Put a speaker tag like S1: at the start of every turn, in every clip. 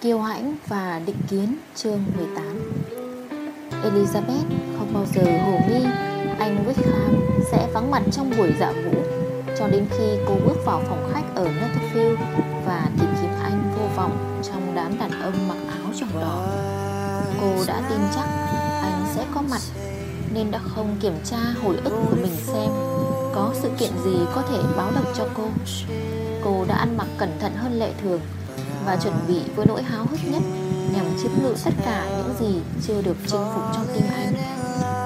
S1: Kiêu hãnh và định kiến, chương 18 Elizabeth không bao giờ hồ nghi anh Wickham sẽ vắng mặt trong buổi dạ vũ, Cho đến khi cô bước vào phòng khách ở Netherfield Và tìm kiếm anh vô vọng trong đám đàn ông mặc áo tròn đỏ. Cô đã tin chắc anh sẽ có mặt, Nên đã không kiểm tra hồi ức của mình xem Có sự kiện gì có thể báo động cho cô. Cô đã ăn mặc cẩn thận hơn lệ thường và chuẩn bị với nỗi háo hức nhất nhằm chiếm ngự tất cả những gì chưa được chinh phục trong tim anh.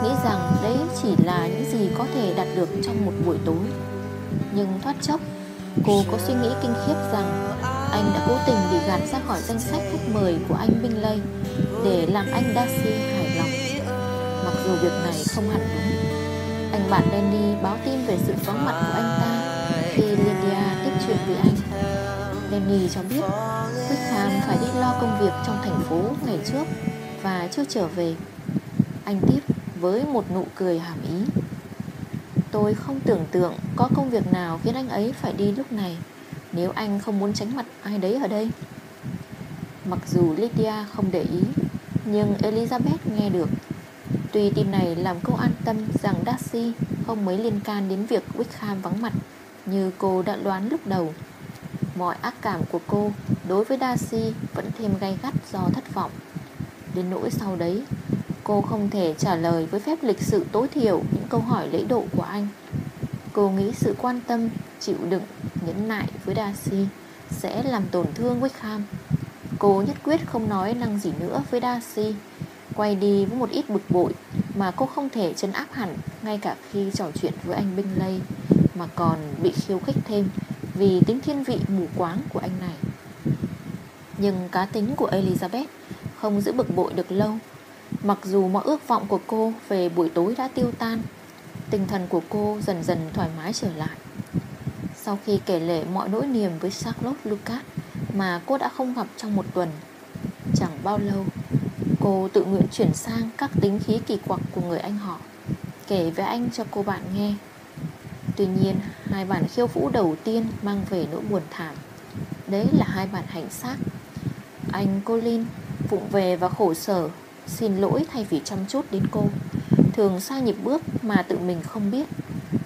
S1: Nghĩ rằng đấy chỉ là những gì có thể đạt được trong một buổi tối. Nhưng thoát chốc, cô có suy nghĩ kinh khiếp rằng anh đã cố tình bị gạt ra khỏi danh sách khách mời của anh Binh Lây để làm anh Darcy hài lòng. Mặc dù việc này không hẳn đúng, anh bạn Danny báo tin về sự vắng mặt của anh ta khi Lydia tiếp chuyện với anh. Nanny cho biết Wickham phải đi lo công việc trong thành phố ngày trước Và chưa trở về. Anh tiếp với một nụ cười hàm ý. Tôi không tưởng tượng có công việc nào khiến anh ấy phải đi lúc này, Nếu anh không muốn tránh mặt ai đấy ở đây. Mặc dù Lydia không để ý, Nhưng Elizabeth nghe được. Tuy tin này làm cô an tâm rằng Darcy không mấy liên can đến việc Wickham vắng mặt, Như cô đã đoán lúc đầu Mọi ác cảm của cô đối với Darcy vẫn thêm gay gắt do thất vọng. Đến nỗi sau đấy Cô không thể trả lời với phép lịch sự tối thiểu những câu hỏi lễ độ của anh. Cô nghĩ sự quan tâm, chịu đựng, nhẫn nại với Darcy sẽ làm tổn thương Wickham Cô nhất quyết không nói năng gì nữa với Darcy Quay đi với một ít bực bội mà cô không thể chấn áp hẳn ngay cả khi trò chuyện với anh Bingley Mà còn bị khiêu khích thêm vì tính thiên vị mù quáng của anh này. Nhưng cá tính của Elizabeth không giữ bực bội được lâu. Mặc dù mọi ước vọng của cô về buổi tối đã tiêu tan, Tinh thần của cô dần dần thoải mái trở lại. Sau khi kể lể mọi nỗi niềm với Charlotte Lucas Mà cô đã không gặp trong một tuần, Chẳng bao lâu, Cô tự nguyện chuyển sang các tính khí kỳ quặc của người anh họ, Kể với anh cho cô bạn nghe. Tuy nhiên, hai bản khiêu vũ đầu tiên mang về nỗi buồn thảm. Đấy là hai bản hành xác. Anh Colin vụng về và khổ sở, Xin lỗi thay vì chăm chút đến cô. Thường sai nhịp bước mà tự mình không biết,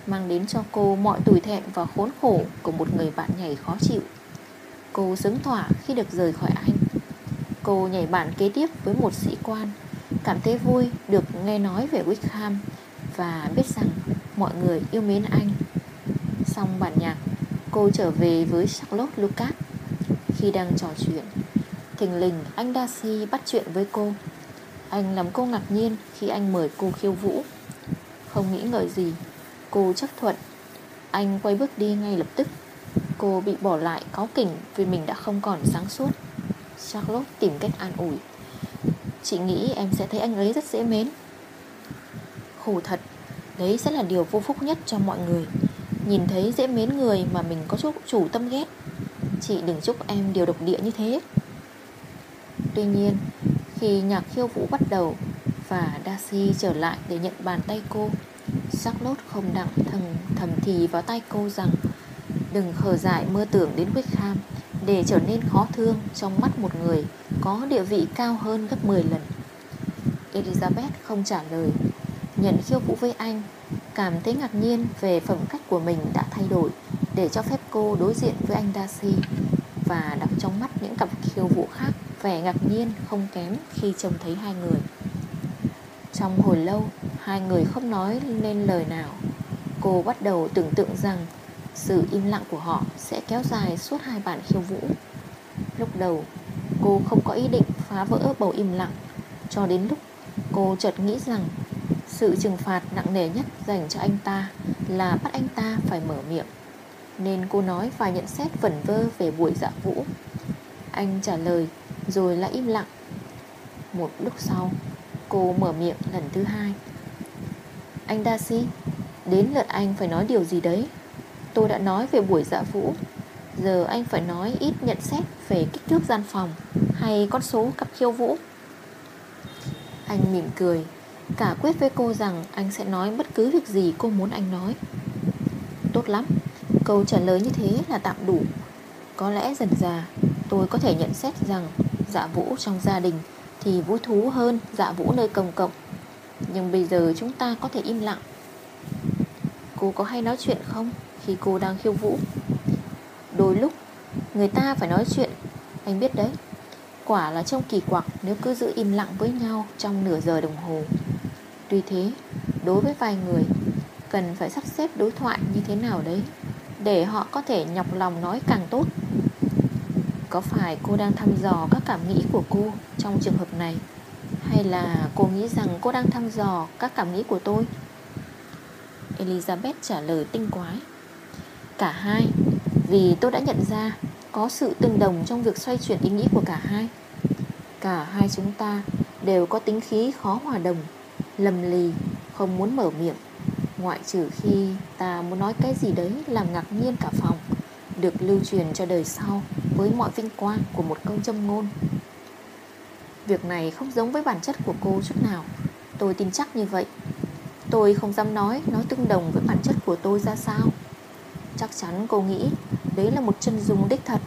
S1: Mang đến cho cô mọi tủi thẹn và khốn khổ Của một người bạn nhảy khó chịu. Cô sướng thỏa khi được rời khỏi anh. Cô nhảy bản kế tiếp với một sĩ quan, Cảm thấy vui được nghe nói về Wickham Và biết rằng mọi người yêu mến anh. Xong bản nhạc, Cô trở về với Charlotte Lucas. Khi đang trò chuyện, Thình lình anh Darcy bắt chuyện với cô. Anh làm cô ngạc nhiên Khi anh mời cô khiêu vũ. Không nghĩ ngợi gì, Cô chấp thuận. Anh quay bước đi ngay lập tức. Cô bị bỏ lại có kỉnh Vì mình đã không còn sáng suốt. Charlotte tìm cách an ủi. Chị nghĩ em sẽ thấy anh ấy rất dễ mến. Khổ thật Đấy sẽ là điều vô phúc nhất cho mọi người. Nhìn thấy dễ mến người mà mình có chút chủ tâm ghét Chị đừng chúc em điều độc địa như thế. Tuy nhiên Khi nhạc khiêu vũ bắt đầu Và Darcy trở lại để nhận bàn tay cô Charlotte không đặng thầm, thầm thì vào tay cô rằng Đừng khờ dại mơ tưởng đến Wickham Để trở nên khó thương trong mắt một người Có địa vị cao hơn gấp 10 lần. Elizabeth không trả lời. Nhận khiêu vũ với anh, Cảm thấy ngạc nhiên về phẩm cách của mình đã thay đổi Để cho phép cô đối diện với anh Darcy. Và đọc trong mắt những cặp khiêu vũ khác, Vẻ ngạc nhiên không kém khi trông thấy hai người. Trong hồi lâu, Hai người không nói nên lời nào. Cô bắt đầu tưởng tượng rằng Sự im lặng của họ sẽ kéo dài suốt hai bản khiêu vũ. Lúc đầu, Cô không có ý định phá vỡ bầu im lặng, Cho đến lúc cô chợt nghĩ rằng sự trừng phạt nặng nề nhất dành cho anh ta là bắt anh ta phải mở miệng, Nên cô nói vài nhận xét vẩn vơ về buổi dạ vũ. Anh trả lời rồi lại im lặng. Một lúc sau, Cô mở miệng lần thứ hai. Anh Darcy Đến lượt anh phải nói điều gì đấy? Tôi đã nói về buổi dạ vũ, Giờ anh phải nói ít nhận xét về kích thước gian phòng Hay con số cặp khiêu vũ. Anh mỉm cười. Cả quyết với cô rằng anh sẽ nói bất cứ việc gì cô muốn anh nói. Tốt lắm. Câu trả lời như thế là tạm đủ. Có lẽ dần già, tôi có thể nhận xét rằng Dạ vũ trong gia đình Thì vui thú hơn dạ vũ nơi công cộng. Nhưng bây giờ chúng ta có thể im lặng. Cô có hay nói chuyện không Khi cô đang khiêu vũ? Đôi lúc, Người ta phải nói chuyện, Anh biết đấy. Quả là trông kỳ quặc nếu cứ giữ im lặng với nhau trong nửa giờ đồng hồ. Tuy thế, đối với vài người Cần phải sắp xếp đối thoại như thế nào đấy Để họ có thể nhọc lòng nói càng tốt? Có phải cô đang thăm dò các cảm nghĩ của cô trong trường hợp này? Hay là cô nghĩ rằng cô đang thăm dò các cảm nghĩ của tôi? Elizabeth trả lời tinh quái. Cả hai Vì tôi đã nhận ra Có sự tương đồng trong việc xoay chuyển ý nghĩ của cả hai. Cả hai chúng ta đều có tính khí khó hòa đồng. Lầm lì, Không muốn mở miệng. Ngoại trừ khi ta muốn nói cái gì đấy Làm ngạc nhiên cả phòng, Được lưu truyền cho đời sau Với mọi vinh quang của một câu châm ngôn. Việc này không giống với bản chất của cô chút nào. Tôi tin chắc như vậy. Tôi không dám nói Nó tương đồng với bản chất của tôi ra sao. Chắc chắn cô nghĩ Đấy là một chân dung đích thật.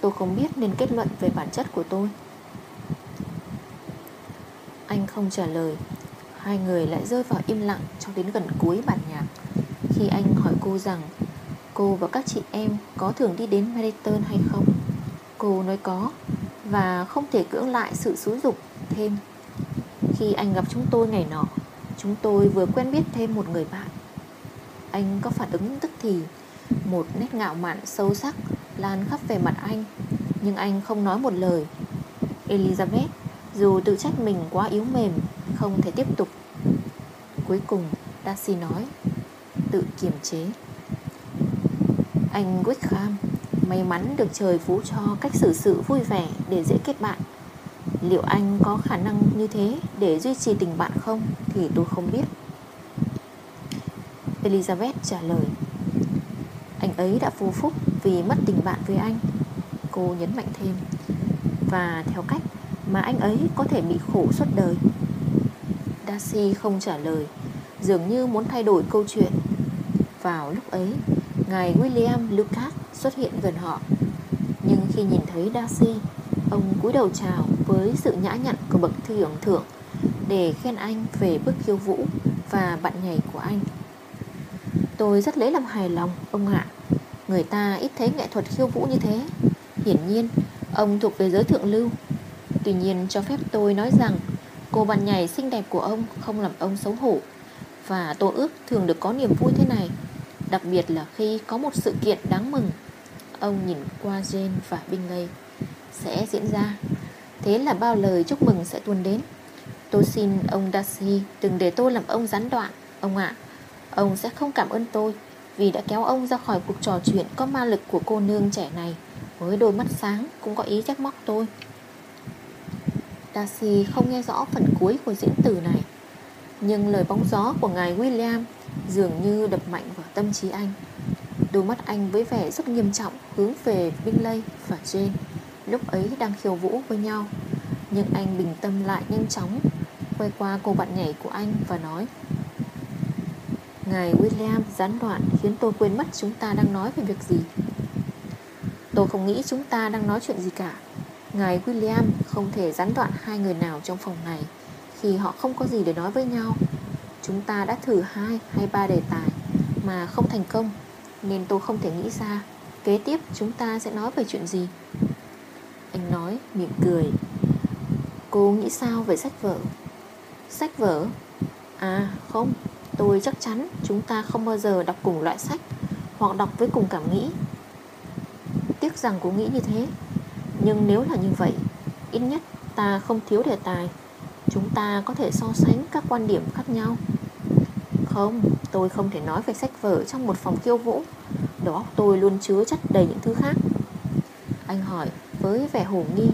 S1: Tôi không biết nên kết luận về bản chất của tôi không trả lời. Hai người lại rơi vào im lặng Cho đến gần cuối bản nhạc. Khi anh hỏi cô rằng, Cô và các chị em có thường đi đến Meriton hay không? Cô nói có, Và không thể cưỡng lại sự xúi dục thêm. Khi anh gặp chúng tôi ngày nọ, Chúng tôi vừa quen biết thêm một người bạn. Anh có phản ứng tức thì, Một nét ngạo mạn sâu sắc Lan khắp về mặt anh, Nhưng anh không nói một lời. Elizabeth dù tự trách mình quá yếu mềm, Không thể tiếp tục. Cuối cùng, Darcy nói, Tự kiềm chế. Anh Wickham, May mắn được trời phú cho cách xử sự vui vẻ Để dễ kết bạn. Liệu anh có khả năng như thế Để duy trì tình bạn không Thì tôi không biết. Elizabeth trả lời, Anh ấy đã vô phúc Vì mất tình bạn với anh. Cô nhấn mạnh thêm, Và theo cách mà anh ấy có thể bị khổ suốt đời. Darcy không trả lời, Dường như muốn thay đổi câu chuyện. Vào lúc ấy, Ngài William Lucas xuất hiện gần họ. Nhưng khi nhìn thấy Darcy, Ông cúi đầu chào với sự nhã nhặn của bậc thượng thượng Để khen anh về bước khiêu vũ Và bạn nhảy của anh. Tôi rất lấy làm hài lòng, ông ạ. Người ta ít thấy nghệ thuật khiêu vũ như thế. Hiển nhiên, Ông thuộc về giới thượng lưu. Tuy nhiên, cho phép tôi nói rằng, Cô bạn nhảy xinh đẹp của ông Không làm ông xấu hổ. Và tôi ước thường được có niềm vui thế này, Đặc biệt là khi có một sự kiện đáng mừng. Ông nhìn qua Jane và Bingley. Sẽ diễn ra. Thế là bao lời chúc mừng sẽ tuôn đến. Tôi xin ông Darcy Đừng để tôi làm ông gián đoạn, Ông ạ. Ông sẽ không cảm ơn tôi Vì đã kéo ông ra khỏi cuộc trò chuyện Có ma lực của cô nương trẻ này. Với đôi mắt sáng cũng có ý trách móc tôi. Darcy không nghe rõ phần cuối của diễn từ này. Nhưng lời bóng gió của ngài William Dường như đập mạnh vào tâm trí anh. Đôi mắt anh với vẻ rất nghiêm trọng Hướng về Bingley và Jane, Lúc ấy đang khiêu vũ với nhau. Nhưng anh bình tâm lại nhanh chóng, Quay qua cô bạn nhảy của anh và nói, Ngài William, gián đoạn, khiến tôi quên mất chúng ta đang nói về việc gì. Tôi không nghĩ chúng ta đang nói chuyện gì cả. Ngài William không thể gián đoạn hai người nào trong phòng này Khi họ không có gì để nói với nhau. Chúng ta đã thử hai hay ba đề tài Mà không thành công, Nên tôi không thể nghĩ ra Kế tiếp chúng ta sẽ nói về chuyện gì. Anh nói, mỉm cười. Cô nghĩ sao về sách vở? Sách vở? À không. Tôi chắc chắn chúng ta không bao giờ đọc cùng loại sách Hoặc đọc với cùng cảm nghĩ. Tiếc rằng cô nghĩ như thế. Nhưng nếu là như vậy Ít nhất ta không thiếu đề tài. Chúng ta có thể so sánh các quan điểm khác nhau. Không, tôi không thể nói về sách vở trong một phòng khiêu vũ. Đó tôi luôn chứa chất đầy những thứ khác. Anh hỏi với vẻ hồ nghi.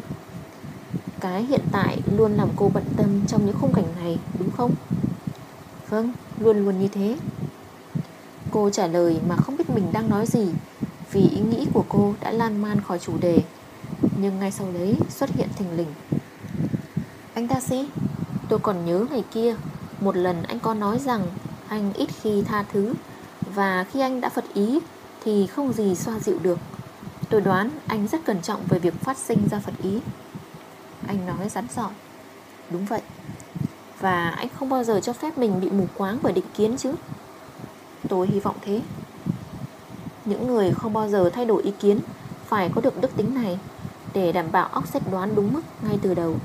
S1: Cái hiện tại luôn làm cô bận tâm trong những khung cảnh này đúng không? Vâng, luôn luôn như thế. Cô trả lời mà không biết mình đang nói gì Vì ý nghĩ của cô đã lan man khỏi chủ đề. Nhưng ngay sau đấy xuất hiện thình lình. Anh ta sĩ Tôi còn nhớ ngày kia, Một lần anh có nói rằng Anh ít khi tha thứ Và khi anh đã phật ý Thì không gì xoa dịu được. Tôi đoán anh rất cẩn trọng về việc phát sinh ra phật ý. Anh nói rắn giọng Đúng vậy. Và anh không bao giờ cho phép mình bị mù quáng bởi định kiến chứ? Tôi hy vọng thế. Những người không bao giờ thay đổi ý kiến Phải có được đức tính này. Để đảm bảo óc xét đoán đúng mức ngay từ đầu.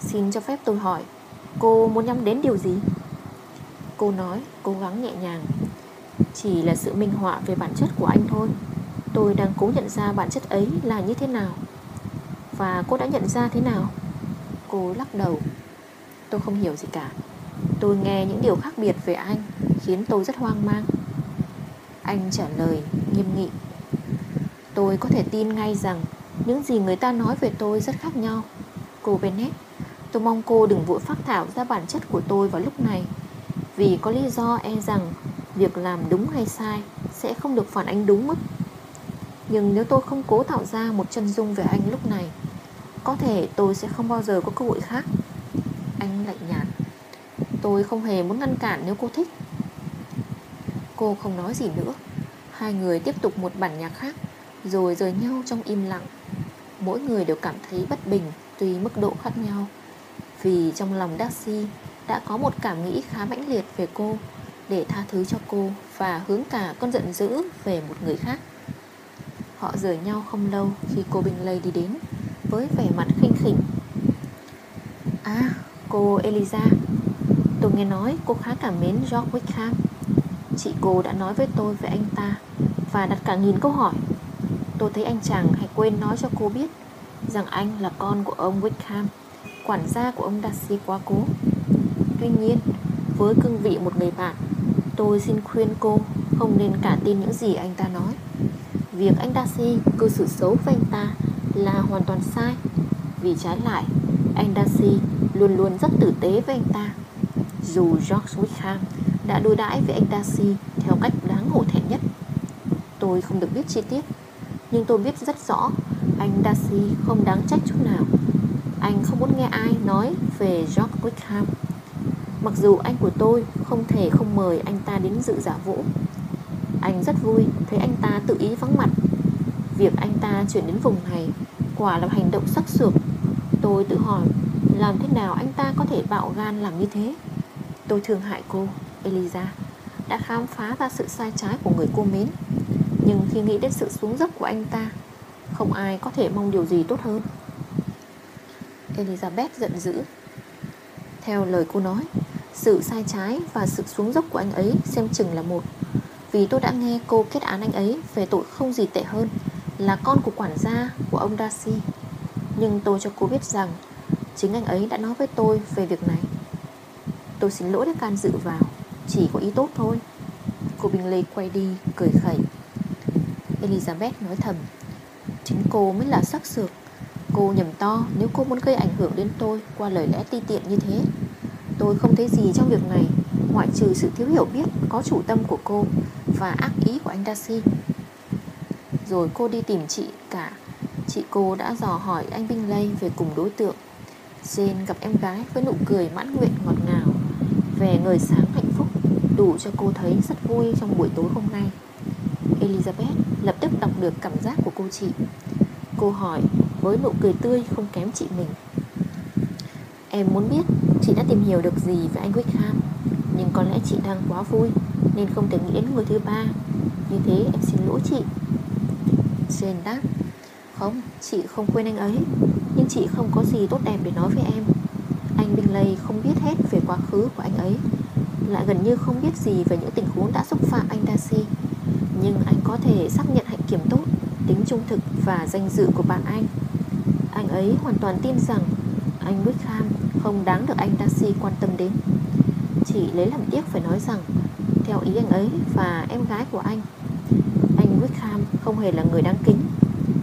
S1: Xin cho phép tôi hỏi, Cô muốn nhắm đến điều gì? Cô nói, cố gắng nhẹ nhàng. Chỉ là sự minh họa về bản chất của anh thôi. Tôi đang cố nhận ra bản chất ấy là như thế nào. Và cô đã nhận ra thế nào? Cô lắc đầu. Tôi không hiểu gì cả. Tôi nghe những điều khác biệt về anh, Khiến tôi rất hoang mang. Anh trả lời nghiêm nghị. Tôi có thể tin ngay rằng những gì người ta nói về tôi rất khác nhau. Cô Bennett, Tôi mong cô đừng vội phát thảo ra bản chất của tôi vào lúc này. Vì có lý do e rằng Việc làm đúng hay sai Sẽ không được phản ánh đúng mức. Nhưng nếu tôi không cố tạo ra một chân dung về anh lúc này, Có thể tôi sẽ không bao giờ có cơ hội khác. Anh lạnh nhạt. Tôi không hề muốn ngăn cản nếu cô thích. Cô không nói gì nữa. Hai người tiếp tục một bản nhạc khác, Rồi rời nhau trong im lặng. Mỗi người đều cảm thấy bất bình Tùy mức độ khác nhau. Vì trong lòng Darcy Đã có một cảm nghĩ khá mãnh liệt về cô, Để tha thứ cho cô Và hướng cả con giận dữ về một người khác. Họ rời nhau không lâu Khi cô Bingley đi đến, Với vẻ mặt khinh khỉnh. À cô Eliza, Tôi nghe nói cô khá cảm mến George Wickham. Chị cô đã nói với tôi về anh ta Và đặt cả nghìn câu hỏi. Tôi thấy anh chàng hãy quên nói cho cô biết Rằng anh là con của ông Wickham Quản gia của ông Darcy quá cố. Tuy nhiên Với cương vị một người bạn Tôi xin khuyên cô Không nên cả tin những gì anh ta nói. Việc anh Darcy cư xử xấu với anh ta Là hoàn toàn sai. Vì trái lại Anh Darcy luôn luôn rất tử tế với anh ta. Dù George Wickham đã đối đãi với anh Darcy theo cách đáng hổ thẹn nhất. Tôi không được biết chi tiết, nhưng tôi biết rất rõ, anh Darcy không đáng trách chút nào. Anh không muốn nghe ai nói về George Wickham. Mặc dù anh của tôi không thể không mời anh ta đến dự giả vũ. Anh rất vui thấy anh ta tự ý vắng mặt. Việc anh ta chuyển đến vùng này quả là hành động sắc sược. Tôi tự hỏi, làm thế nào anh ta có thể bạo gan làm như thế. Tôi thương hại cô, Eliza, đã khám phá ra sự sai trái của người cô mến nhưng khi nghĩ đến sự xuống dốc của anh ta, Không ai có thể mong điều gì tốt hơn. Elizabeth giận dữ. Theo lời cô nói, Sự sai trái và sự xuống dốc của anh ấy Xem chừng là một. Vì tôi đã nghe cô kết án anh ấy Về tội không gì tệ hơn Là con của quản gia của ông Darcy. Nhưng tôi cho cô biết rằng Chính anh ấy đã nói với tôi về việc này. Tôi xin lỗi đã can dự vào, Chỉ có ý tốt thôi. Cô Bình Lê quay đi, cười khẩy. Elizabeth nói thầm. Chính cô mới là sắc sược. Cô nhầm to, nếu cô muốn gây ảnh hưởng đến tôi Qua lời lẽ ti tiện như thế. Tôi không thấy gì trong việc này, Ngoại trừ sự thiếu hiểu biết Có chủ tâm của cô Và ác ý của anh Darcy. Rồi cô đi tìm chị cả. Chị cô đã dò hỏi anh Bingley Về cùng đối tượng. Jane gặp em gái với nụ cười mãn nguyện ngọt ngào về người sáng hạnh phúc, đủ cho cô thấy rất vui trong buổi tối hôm nay. Elizabeth lập tức đọc được cảm giác của cô chị. Cô hỏi với nụ cười tươi không kém chị mình. Em muốn biết chị đã tìm hiểu được gì về anh Wickham Nhưng có lẽ chị đang quá vui Nên không thể nghĩ đến người thứ ba Như thế em xin lỗi chị Jane đáp Không, chị không quên anh ấy Nhưng chị không có gì tốt đẹp để nói với em anh Bingley không biết hết về quá khứ của anh ấy Lại gần như không biết gì về những tình huống đã xúc phạm anh Darcy nhưng anh có thể xác nhận hạnh kiểm tốt Tính trung thực và danh dự của bạn anh. Anh ấy hoàn toàn tin rằng Anh Wickham không đáng được anh Darcy quan tâm đến. Chỉ lấy làm tiếc phải nói rằng Theo ý anh ấy và em gái của anh Anh Wickham không hề là người đáng kính.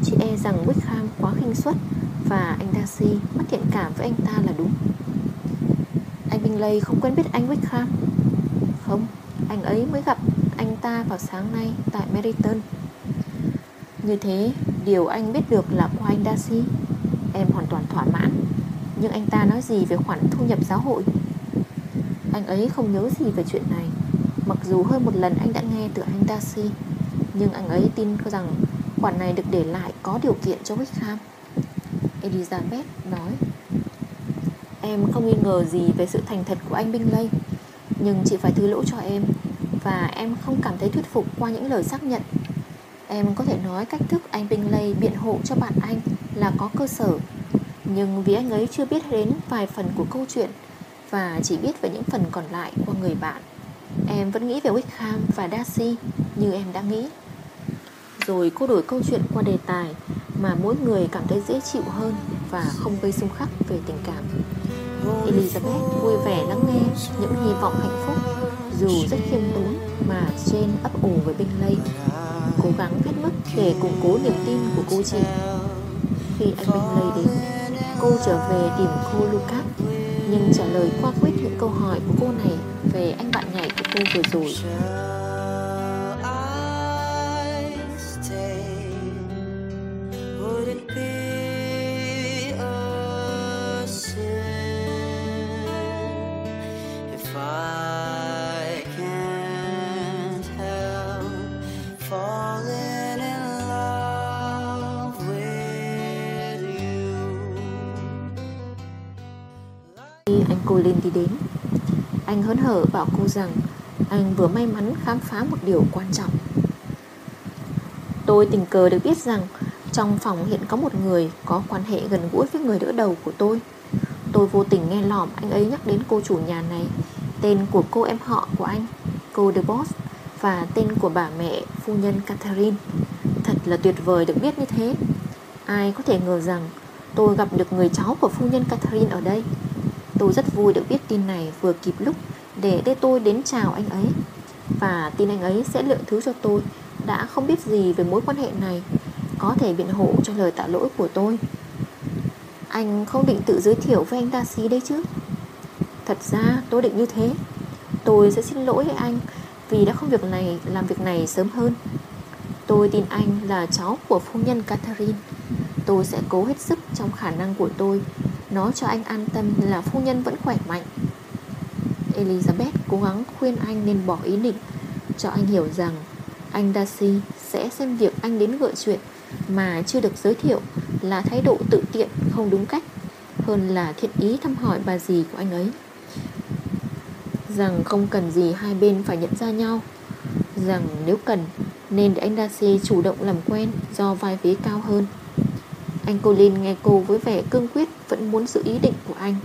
S1: Chỉ e rằng Wickham quá khinh suất Và anh Darcy mất thiện cảm với anh ta là đúng. Anh Bingley không quen biết anh Wickham Không, anh ấy mới gặp anh ta vào sáng nay tại Meriton Như thế, điều anh biết được là của anh Darcy. Em hoàn toàn thỏa mãn. Nhưng anh ta nói gì về khoản thu nhập giáo hội? Anh ấy không nhớ gì về chuyện này. Mặc dù hơn một lần anh đã nghe từ anh Darcy Nhưng anh ấy tin rằng Khoản này được để lại có điều kiện cho Wickham. Elizabeth nói Em không nghi ngờ gì về sự thành thật của anh Bingley Nhưng chị phải thứ lỗi cho em. Và em không cảm thấy thuyết phục qua những lời xác nhận. Em có thể nói cách thức anh Bingley biện hộ cho bạn anh là có cơ sở. Nhưng vì anh ấy chưa biết đến vài phần của câu chuyện Và chỉ biết về những phần còn lại qua người bạn, Em vẫn nghĩ về Wickham và Darcy như em đã nghĩ. Rồi cô đổi câu chuyện qua đề tài Mà mỗi người cảm thấy dễ chịu hơn Và không gây xung khắc về tình cảm. Elizabeth vui vẻ lắng nghe những hy vọng hạnh phúc, Dù rất khiêm mặt trên ấp ủ với Bingley Cố gắng hết mức để củng cố niềm tin của cô chị. Khi anh Bingley đến, Cô trở về tìm cô Lucas, Nhưng trả lời qua quyết những câu hỏi của cô này Về anh bạn nhảy của cô vừa rồi. Hở bảo cô rằng Anh vừa may mắn khám phá một điều quan trọng. Tôi tình cờ được biết rằng Trong phòng hiện có một người Có quan hệ gần gũi với người đỡ đầu của tôi. Tôi vô tình nghe lỏm anh ấy nhắc đến cô chủ nhà này, Tên của cô em họ của anh, Cô The Boss Và tên của bà mẹ phu nhân Catherine. Thật là tuyệt vời được biết như thế. Ai có thể ngờ rằng Tôi gặp được người cháu của phu nhân Catherine ở đây. Tôi rất vui được biết tin này vừa kịp lúc để để tôi đến chào anh ấy. Và tin anh ấy sẽ lượng thứ cho tôi. Đã không biết gì về mối quan hệ này, Có thể biện hộ cho lời tạ lỗi của tôi. Anh không định tự giới thiệu với anh ta xí đấy chứ? Thật ra tôi định như thế. Tôi sẽ xin lỗi anh Vì đã không việc này, làm việc này sớm hơn. Tôi tin anh là cháu của phu nhân Catherine. Tôi sẽ cố hết sức trong khả năng của tôi. Nói cho anh an tâm là phu nhân vẫn khỏe mạnh. Elizabeth cố gắng khuyên anh nên bỏ ý định, Cho anh hiểu rằng Anh Darcy sẽ xem việc anh đến gợi chuyện Mà chưa được giới thiệu Là thái độ tự tiện, không đúng cách, Hơn là thiện ý thăm hỏi bà dì của anh ấy. Rằng không cần gì hai bên phải nhận ra nhau, Rằng nếu cần Nên để anh Darcy chủ động làm quen Do vai vế cao hơn. Anh Colin nghe cô với vẻ cương quyết Vẫn muốn giữ ý định của anh.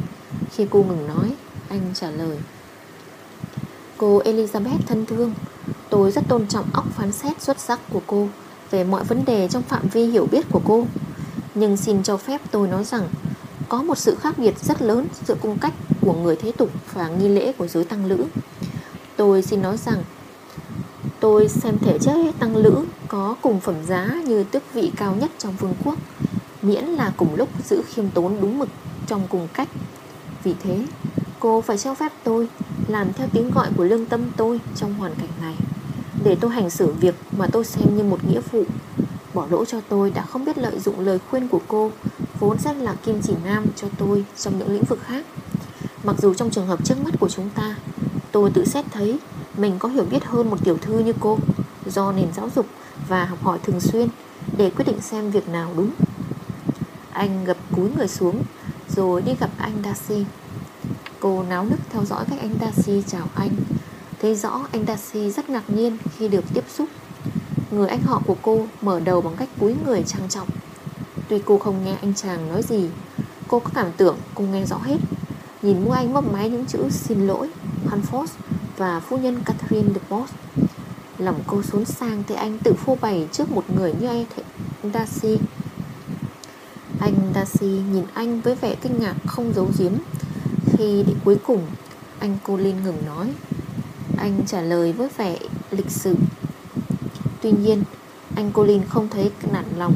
S1: Khi cô ngừng nói, Anh trả lời. Cô Elizabeth thân thương. Tôi rất tôn trọng óc phán xét xuất sắc của cô Về mọi vấn đề trong phạm vi hiểu biết của cô. Nhưng xin cho phép tôi nói rằng, Có một sự khác biệt rất lớn Giữa cung cách của người thế tục Và nghi lễ của giới tăng lữ. Tôi xin nói rằng, Tôi xem thể chế tăng lữ Có cùng phẩm giá như tước vị cao nhất trong vương quốc, Miễn là cùng lúc giữ khiêm tốn đúng mực Trong cùng cách. Vì thế, cô phải cho phép tôi làm theo tiếng gọi của lương tâm tôi Trong hoàn cảnh này. Để tôi hành xử việc mà tôi xem như một nghĩa vụ, Bỏ lỗ cho tôi đã không biết lợi dụng lời khuyên của cô, Vốn rất là kim chỉ nam cho tôi Trong những lĩnh vực khác. Mặc dù trong trường hợp trước mắt của chúng ta, Tôi tự xét thấy Mình có hiểu biết hơn một tiểu thư như cô, Do nền giáo dục và học hỏi thường xuyên Để quyết định xem việc nào đúng. Anh gập cúi người xuống, Rồi đi gặp anh Darcy. Cô náo nức theo dõi cách anh Darcy chào anh. Thấy rõ anh Darcy rất ngạc nhiên khi được tiếp xúc. Người anh họ của cô mở đầu bằng cách cúi người trang trọng. Tuy cô không nghe anh chàng nói gì, Cô có cảm tưởng cô nghe rõ hết. Nhìn mua anh mấp máy những chữ xin lỗi Hanford và phu nhân Catherine de Boss Lòng cô xuống sang thấy anh tự phô bày trước một người như anh Darcy anh Darcy nhìn anh với vẻ kinh ngạc không giấu giếm. Khi đến cuối cùng, Anh Colin ngừng nói. Anh trả lời với vẻ lịch sự. Tuy nhiên, Anh Colin không thấy nản lòng,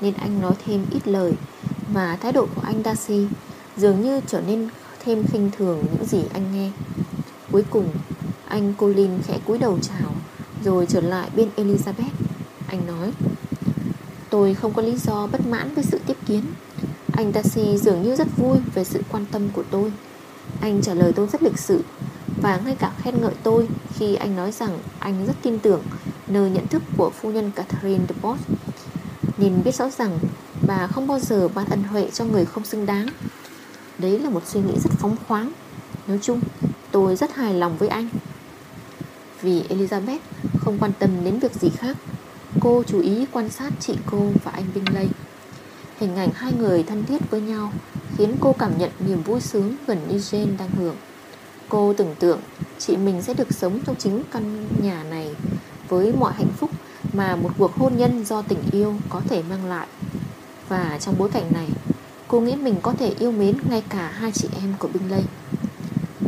S1: Nên anh nói thêm ít lời Và thái độ của anh Darcy Dường như trở nên thêm khinh thường những gì anh nghe. Cuối cùng, Anh Colin khẽ cúi đầu chào, Rồi trở lại bên Elizabeth. Anh nói, Tôi không có lý do bất mãn với sự tiếp kiến. Anh Darcy dường như rất vui về sự quan tâm của tôi. Anh trả lời tôi rất lịch sự Và ngay cả khen ngợi tôi Khi anh nói rằng anh rất tin tưởng Nơi nhận thức của phu nhân Catherine de Boss Nên biết rõ rằng bà không bao giờ ban ân huệ cho người không xứng đáng. Đấy là một suy nghĩ rất phóng khoáng. Nói chung, tôi rất hài lòng với anh. Vì Elizabeth không quan tâm đến việc gì khác, Cô chú ý quan sát chị cô và anh Bingley. Hình ảnh hai người thân thiết với nhau Khiến cô cảm nhận niềm vui sướng gần như Jane đang hưởng. Cô tưởng tượng chị mình sẽ được sống trong chính căn nhà này Với mọi hạnh phúc mà một cuộc hôn nhân do tình yêu có thể mang lại. Và trong bối cảnh này, Cô nghĩ mình có thể yêu mến ngay cả hai chị em của Bingley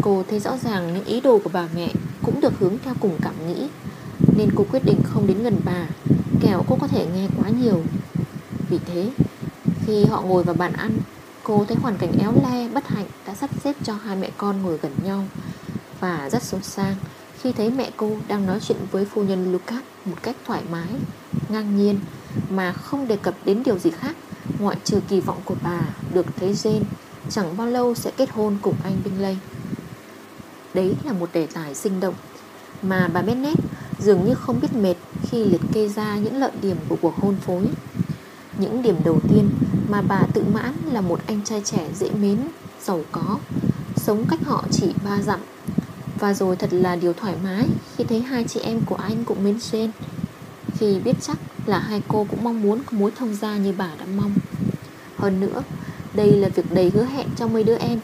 S1: Cô thấy rõ ràng những ý đồ của bà mẹ Cũng được hướng theo cùng cảm nghĩ, Nên cô quyết định không đến gần bà, Kẻo cô có thể nghe quá nhiều. Vì thế, Khi họ ngồi vào bàn ăn Cô thấy hoàn cảnh éo le, bất hạnh Đã sắp xếp cho hai mẹ con ngồi gần nhau Và rất xôn sang Khi thấy mẹ cô đang nói chuyện với phu nhân Lucas Một cách thoải mái, Ngang nhiên Mà không đề cập đến điều gì khác, Ngoại trừ kỳ vọng của bà Được thấy Jane, Chẳng bao lâu sẽ kết hôn cùng anh Bingley. Đấy là một đề tài sinh động Mà bà Bennet dường như không biết mệt Khi liệt kê ra những lợi điểm của cuộc hôn phối. Những điểm đầu tiên mà bà tự mãn là một anh trai trẻ dễ mến, giàu có Sống cách họ chỉ ba dặm. Và rồi thật là điều thoải mái Khi thấy hai chị em của anh cũng mến trên Khi biết chắc là hai cô cũng mong muốn có mối thông gia như bà đã mong. Hơn nữa Đây là việc đầy hứa hẹn cho mấy đứa em.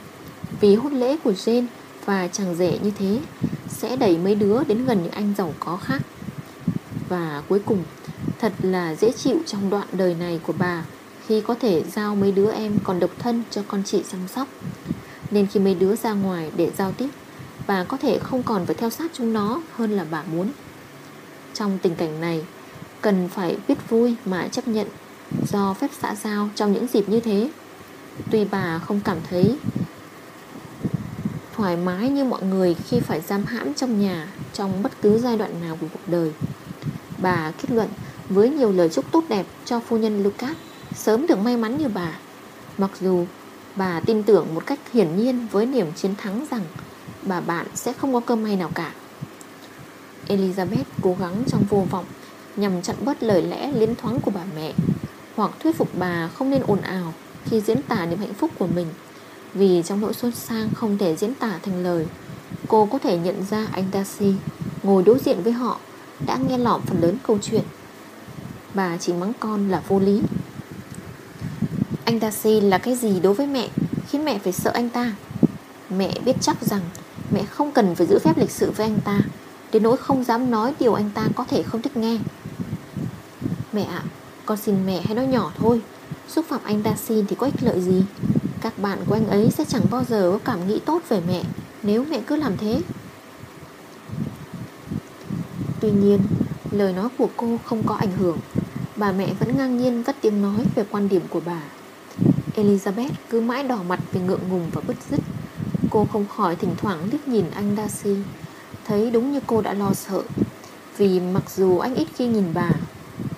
S1: Vì hôn lễ của Jane và chàng rể như thế Sẽ đẩy mấy đứa đến gần những anh giàu có khác. Và cuối cùng Thật là dễ chịu trong đoạn đời này của bà, Khi có thể giao mấy đứa em còn độc thân cho con chị chăm sóc Nên khi mấy đứa ra ngoài để giao tiếp, Bà có thể không còn phải theo sát chúng nó hơn là bà muốn Trong tình cảnh này, Cần phải biết vui mà chấp nhận Do phép xã giao trong những dịp như thế Tuy bà không cảm thấy thoải mái như mọi người khi phải giam hãm trong nhà trong bất cứ giai đoạn nào của cuộc đời. Bà kết luận với nhiều lời chúc tốt đẹp cho phu nhân Lucas, sớm được may mắn như bà. Mặc dù bà tin tưởng một cách hiển nhiên với niềm chiến thắng rằng bà bạn sẽ không có cơ may nào cả. Elizabeth cố gắng trong vô vọng, nhằm chặn bớt lời lẽ liến thoáng của bà mẹ, hoặc thuyết phục bà không nên ồn ào khi diễn tả niềm hạnh phúc của mình vì trong nỗi xôn sang không thể diễn tả thành lời, Cô có thể nhận ra anh Darcy Ngồi đối diện với họ, Đã nghe lỏm phần lớn câu chuyện Bà chỉ mắng con là vô lý. Anh Darcy là cái gì đối với mẹ, Khiến mẹ phải sợ anh ta? Mẹ biết chắc rằng Mẹ không cần phải giữ phép lịch sự với anh ta, Đến nỗi không dám nói điều anh ta có thể không thích nghe. Mẹ ạ, Con xin mẹ hãy nói nhỏ thôi. Xúc phạm anh Darcy thì có ích lợi gì? Các bạn của anh ấy sẽ chẳng bao giờ có cảm nghĩ tốt về mẹ Nếu mẹ cứ làm thế. Tuy nhiên, Lời nói của cô không có ảnh hưởng. Bà mẹ vẫn ngang nhiên vất tiếng nói Về quan điểm của bà. Elizabeth cứ mãi đỏ mặt vì ngượng ngùng và bứt rứt. Cô không khỏi thỉnh thoảng liếc nhìn anh Darcy Thấy đúng như cô đã lo sợ. Vì mặc dù anh ít khi nhìn bà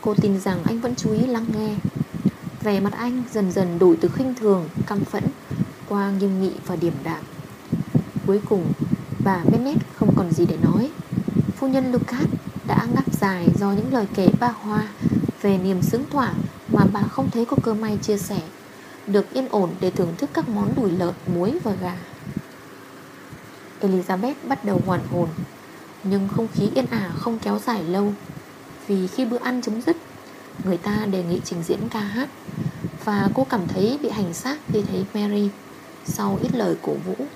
S1: Cô tin rằng anh vẫn chú ý lắng nghe. Vẻ mặt anh dần dần đổi từ khinh thường, căm phẫn Qua nghiêm nghị và điềm đạm. Cuối cùng Bà Bennett không còn gì để nói. Phu nhân Lucas đã ngáp dài Do những lời kể ba hoa về niềm sướng thỏa Mà bà không thấy có cơ may chia sẻ Được yên ổn để thưởng thức các món đùi lợn, muối và gà. Elizabeth bắt đầu hoàn hồn Nhưng không khí yên ả không kéo dài lâu Vì khi bữa ăn chấm dứt Người ta đề nghị trình diễn ca hát Và cô cảm thấy bị hành xác khi thấy Mary Sau ít lời cổ vũ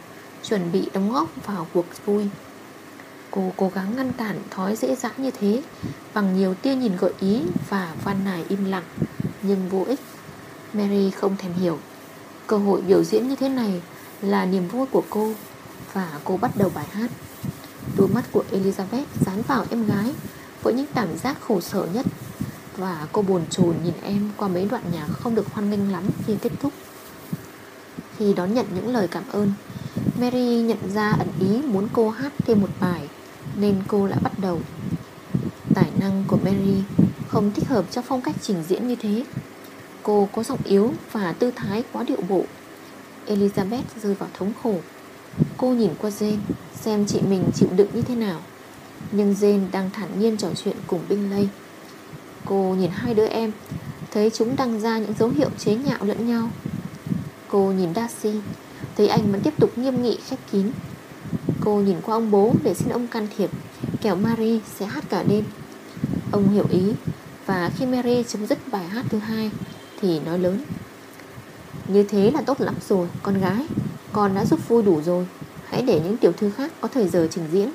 S1: Chuẩn bị đóng góp vào cuộc vui. Cô cố gắng ngăn cản thói dễ dãi như thế, Bằng nhiều tia nhìn gợi ý và van nài im lặng. Nhưng vô ích, Mary không thèm hiểu. Cơ hội biểu diễn như thế này là niềm vui của cô, Và cô bắt đầu bài hát. Đôi mắt của Elizabeth dán vào em gái Với những cảm giác khổ sở nhất, và cô buồn chồn nhìn em qua mấy đoạn nhạc không được hoan nghênh lắm khi kết thúc. Khi đón nhận những lời cảm ơn, Mary nhận ra ẩn ý muốn cô hát thêm một bài. Nên cô lại bắt đầu. Tài năng của Mary không thích hợp cho phong cách trình diễn như thế. Cô có giọng yếu và tư thái quá điệu bộ. Elizabeth rơi vào thống khổ. Cô nhìn qua Jane, Xem chị mình chịu đựng như thế nào. Nhưng Jane đang thản nhiên trò chuyện cùng Bingley. Cô nhìn hai đứa em, Thấy chúng đăng ra những dấu hiệu chế nhạo lẫn nhau. Cô nhìn Darcy, Thấy anh vẫn tiếp tục nghiêm nghị khép kín. Cô nhìn qua ông bố để xin ông can thiệp. Kẻo Marie sẽ hát cả đêm. Ông hiểu ý, Và khi Mary chấm dứt bài hát thứ hai, Thì nói lớn, Như thế là tốt lắm rồi, Con gái. Con đã giúp vui đủ rồi. Hãy để những tiểu thư khác có thời giờ trình diễn.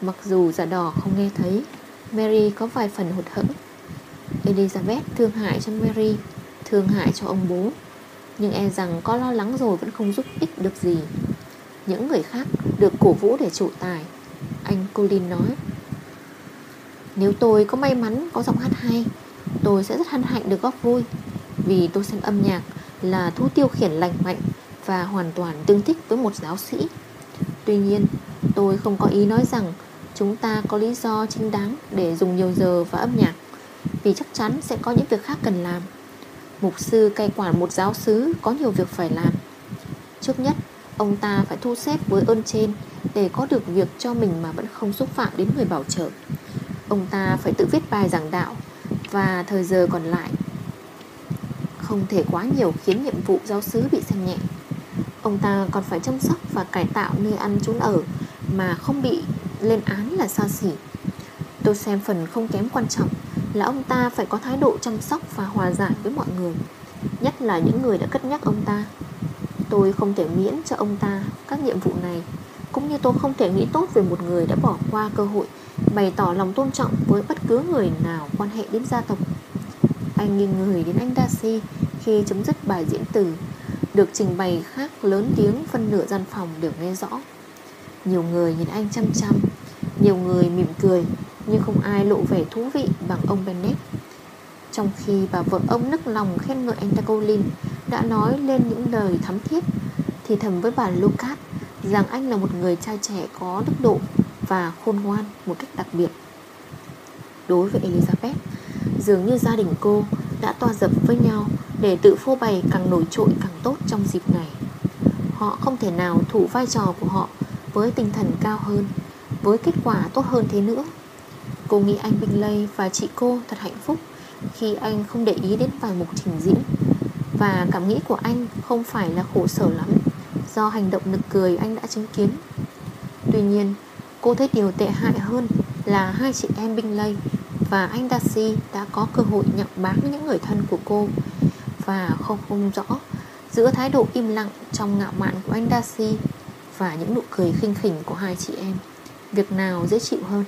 S1: Mặc dù giả đỏ không nghe thấy, Mary có vài phần hụt hẫng. Elizabeth thương hại cho Mary, Thương hại cho ông bố. Nhưng e rằng có lo lắng rồi vẫn không giúp ích được gì. Những người khác được cổ vũ để chủ tài. Anh Colin nói Nếu tôi có may mắn có giọng hát hay Tôi sẽ rất hân hạnh được góp vui Vì tôi xem âm nhạc là thú tiêu khiển lành mạnh Và hoàn toàn tương thích với một giáo sĩ. Tuy nhiên tôi không có ý nói rằng Chúng ta có lý do chính đáng để dùng nhiều giờ và âm nhạc Vì chắc chắn sẽ có những việc khác cần làm. Mục sư cai quản một giáo sứ có nhiều việc phải làm. Trước nhất, ông ta phải thu xếp với ơn trên Để có được việc cho mình mà vẫn không xúc phạm đến người bảo trợ. Ông ta phải tự viết bài giảng đạo Và thời giờ còn lại. Không thể quá nhiều khiến nhiệm vụ giáo sứ bị xem nhẹ. Ông ta còn phải chăm sóc và cải tạo nơi ăn trốn ở Mà không bị lên án là xa xỉ. Tôi xem phần không kém quan trọng Là ông ta phải có thái độ chăm sóc và hòa giải với mọi người, Nhất là những người đã cất nhắc ông ta. Tôi không thể miễn cho ông ta các nhiệm vụ này. Cũng như tôi không thể nghĩ tốt về một người đã bỏ qua cơ hội Bày tỏ lòng tôn trọng với bất cứ người nào quan hệ đến gia tộc. Anh nghiêng người đến anh Darcy khi chấm dứt bài diễn từ, Được trình bày khác lớn tiếng phân nửa gian phòng đều nghe rõ. Nhiều người nhìn anh chăm chăm, Nhiều người mỉm cười, Nhưng không ai lộ vẻ thú vị bằng ông Bennett Trong khi bà vợ ông nức lòng khen ngợi anh Tacolin đã nói lên những lời thắm thiết, Thì thầm với bà Lucas Rằng anh là một người trai trẻ có đức độ Và khôn ngoan một cách đặc biệt. Đối với Elizabeth, Dường như gia đình cô đã toa dập với nhau Để tự phô bày càng nổi trội càng tốt trong dịp này. Họ không thể nào thủ vai trò của họ với tinh thần cao hơn, Với kết quả tốt hơn thế nữa. Cô nghĩ anh Bingley và chị cô thật hạnh phúc Khi anh không để ý đến vài mục trình diễn và cảm nghĩ của anh không phải là khổ sở lắm. Do hành động nực cười anh đã chứng kiến. Tuy nhiên, cô thấy điều tệ hại hơn là hai chị em Bingley Và anh Darcy đã có cơ hội nhậm báng những người thân của cô. Và không không rõ Giữa thái độ im lặng trong ngạo mạn của anh Darcy Và những nụ cười khinh khỉnh của hai chị em, Việc nào dễ chịu hơn?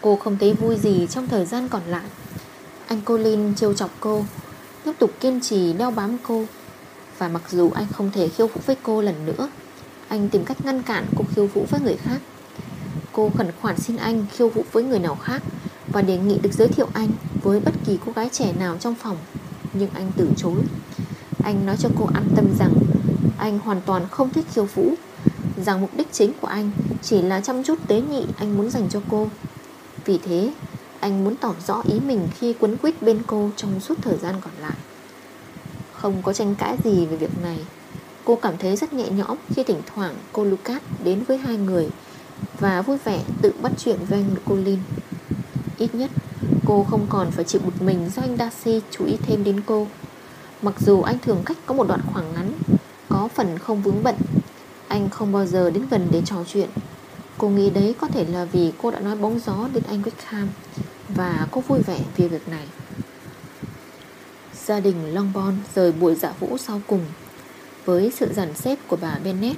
S1: Cô không thấy vui gì trong thời gian còn lại. Anh Colin trêu chọc cô Tiếp tục kiên trì đeo bám cô. Và mặc dù anh không thể khiêu vũ với cô lần nữa, Anh tìm cách ngăn cản cô khiêu vũ với người khác. Cô khẩn khoản xin anh khiêu vũ với người nào khác Và đề nghị được giới thiệu anh Với bất kỳ cô gái trẻ nào trong phòng. Nhưng anh từ chối. Anh nói cho cô an tâm rằng Anh hoàn toàn không thích khiêu vũ, Rằng mục đích chính của anh Chỉ là chăm chút tế nhị anh muốn dành cho cô. Vì thế anh muốn tỏ rõ ý mình khi quấn quýt bên cô Trong suốt thời gian còn lại. Không có tranh cãi gì về việc này. Cô cảm thấy rất nhẹ nhõm Khi thỉnh thoảng cô Lucas đến với hai người Và vui vẻ tự bắt chuyện với anh Colin. Ít nhất, Cô không còn phải chịu một mình Do anh Darcy chú ý thêm đến cô. Mặc dù anh thường cách có một đoạn khoảng ngắn, Có phần không vướng bận, Anh không bao giờ đến gần để trò chuyện. Cô nghĩ đấy có thể là vì cô đã nói bóng gió đến anh Wickham. Và cô vui vẻ vì việc này. Gia đình Longbourn rời buổi dạ vũ sau cùng. Với sự dàn xếp của bà Bennet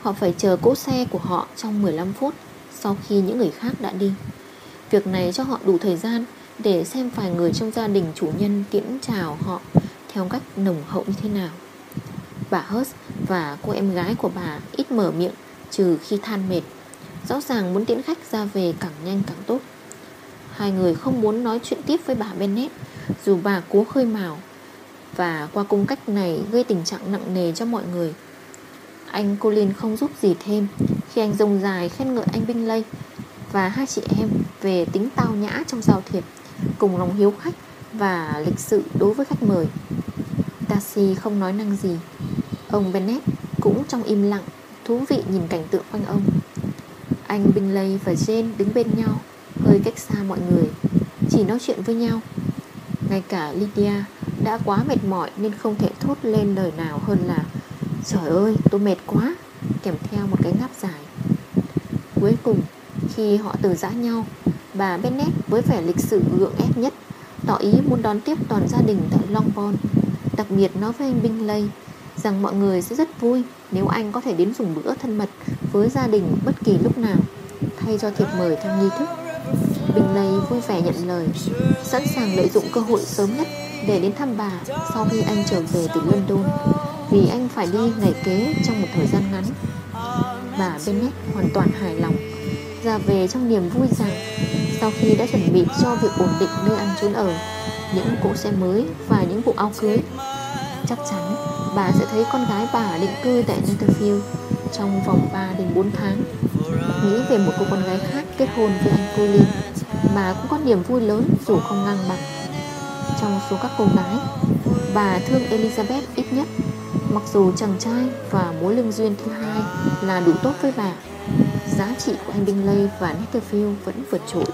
S1: Họ phải chờ cỗ xe của họ trong 15 phút Sau khi những người khác đã đi. Việc này cho họ đủ thời gian Để xem vài người trong gia đình chủ nhân tiễn chào họ Theo cách nồng hậu như thế nào. Bà Hurst và cô em gái của bà ít mở miệng Trừ khi than mệt. Rõ ràng muốn tiễn khách ra về càng nhanh càng tốt. Hai người không muốn nói chuyện tiếp với bà Bennett, Dù bà cố khơi mào. Và qua cung cách này gây tình trạng nặng nề cho mọi người. Anh Colin không giúp gì thêm Khi anh rông dài khen ngợi anh Binley Và hai chị em về tính tao nhã trong giao thiệp, Cùng lòng hiếu khách và lịch sự đối với khách mời. Darcy không nói năng gì. Ông Bennett cũng trong im lặng, Thú vị nhìn cảnh tượng quanh ông. Anh Binley và Jane đứng bên nhau. Hơi cách xa mọi người, Chỉ nói chuyện với nhau. Ngay cả Lydia đã quá mệt mỏi Nên không thể thốt lên lời nào hơn là, Trời ơi, tôi mệt quá, Kèm theo một cái ngáp dài. Cuối cùng, khi họ từ giã nhau, Bà Bennett với vẻ lịch sự gượng ép nhất, Tỏ ý muốn đón tiếp toàn gia đình tại Longbourn. Đặc biệt nói với anh Bingley Rằng mọi người sẽ rất vui Nếu anh có thể đến dùng bữa thân mật Với gia đình bất kỳ lúc nào, Thay cho thiệp mời theo nghi thức. Bình này vui vẻ nhận lời, Sẵn sàng lợi dụng cơ hội sớm nhất Để đến thăm bà Sau khi anh trở về từ London. Vì anh phải đi ngày kế trong một thời gian ngắn. Bà Bennett hoàn toàn hài lòng, Ra về trong niềm vui rằng Sau khi đã chuẩn bị cho việc ổn định nơi ăn trốn ở, Những cỗ xe mới và những vụ áo cưới, Chắc chắn bà sẽ thấy con gái bà định cư tại Netherfield Trong vòng 3 đến 4 tháng. Nghĩ về một cô con gái khác kết hôn với anh Colin Bà cũng có niềm vui lớn dù không ngang bằng. Trong số các cô gái, Bà thương Elizabeth ít nhất, Mặc dù chàng trai và mối lương duyên thứ hai là đủ tốt với bà, Giá trị của anh Bingley và Netherfield vẫn vượt trội.